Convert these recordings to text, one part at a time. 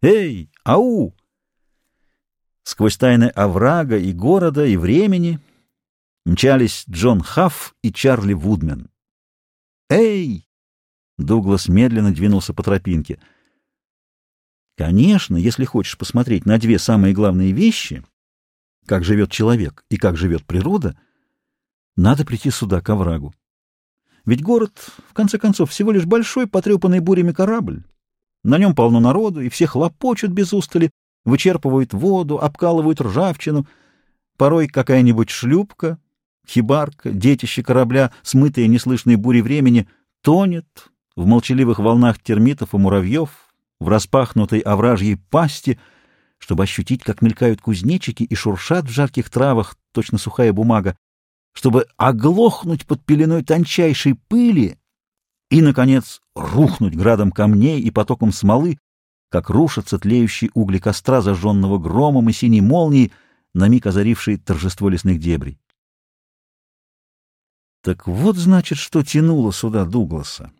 Эй, ау! Сквозь тайны оврага и города, и времени мчались Джон Хафф и Чарли Вудмен. «Эй!» Дуглас медленно двинулся по тропинке. «Конечно, если хочешь посмотреть на две самые главные вещи, как живет человек и как живет природа, надо прийти сюда, к оврагу. Ведь город, в конце концов, всего лишь большой, потрепанный бурями корабль. На нем полно народу, и все хлопочут без устали, вычерпывают воду, обкалывают ржавчину. Порой какая-нибудь шлюпка, хибарка, детище корабля, смытые неслышной бурей времени, тонет в молчаливых волнах термитов и муравьев, в распахнутой овражьей пасти, чтобы ощутить, как мелькают кузнечики и шуршат в жарких травах, точно сухая бумага, чтобы оглохнуть под пеленой тончайшей пыли и, наконец, рухнуть градом камней и потоком смолы, как рушатся тлеющие угли костра, зажженного громом и синей молнией, на миг озарившей торжество лесных дебрей. Так вот, значит, что тянуло сюда Дугласа.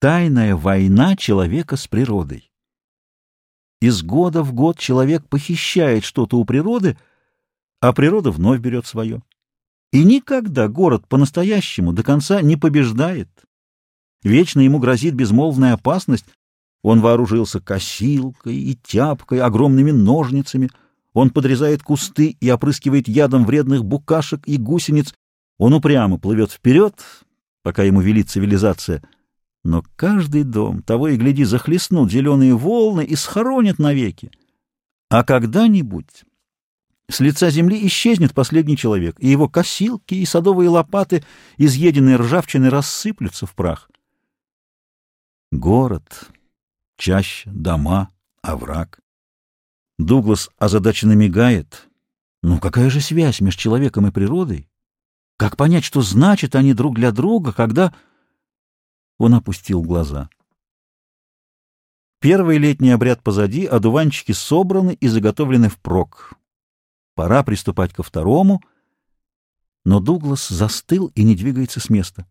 Тайная война человека с природой. Из года в год человек похищает что-то у природы, а природа вновь берет свое. И никогда город по-настоящему до конца не побеждает. Вечно ему грозит безмолвная опасность. Он вооружился косилкой и тяпкой, огромными ножницами. Он подрезает кусты и опрыскивает ядом вредных букашек и гусениц. Он упрямо плывет вперед, пока ему велит цивилизация. Но каждый дом, того и гляди, захлестнут зеленые волны и схоронят навеки. А когда-нибудь с лица земли исчезнет последний человек, и его косилки и садовые лопаты, изъеденные ржавчиной, рассыплются в прах. Город, чаще, дома, овраг. Дуглас озадаченно мигает. Ну какая же связь между человеком и природой? Как понять, что значит они друг для друга, когда... Он опустил глаза. Первый летний обряд позади, одуванчики собраны и заготовлены впрок. Пора приступать ко второму, но Дуглас застыл и не двигается с места.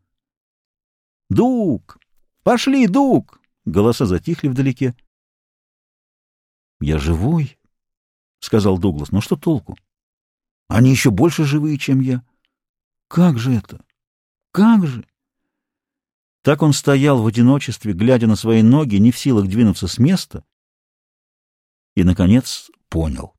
«Дуг! Пошли, Дуг!» Голоса затихли вдалеке. «Я живой», — сказал Дуглас. «Но что толку? Они еще больше живые, чем я. Как же это? Как же?» Так он стоял в одиночестве, глядя на свои ноги, не в силах двинуться с места, и, наконец, понял.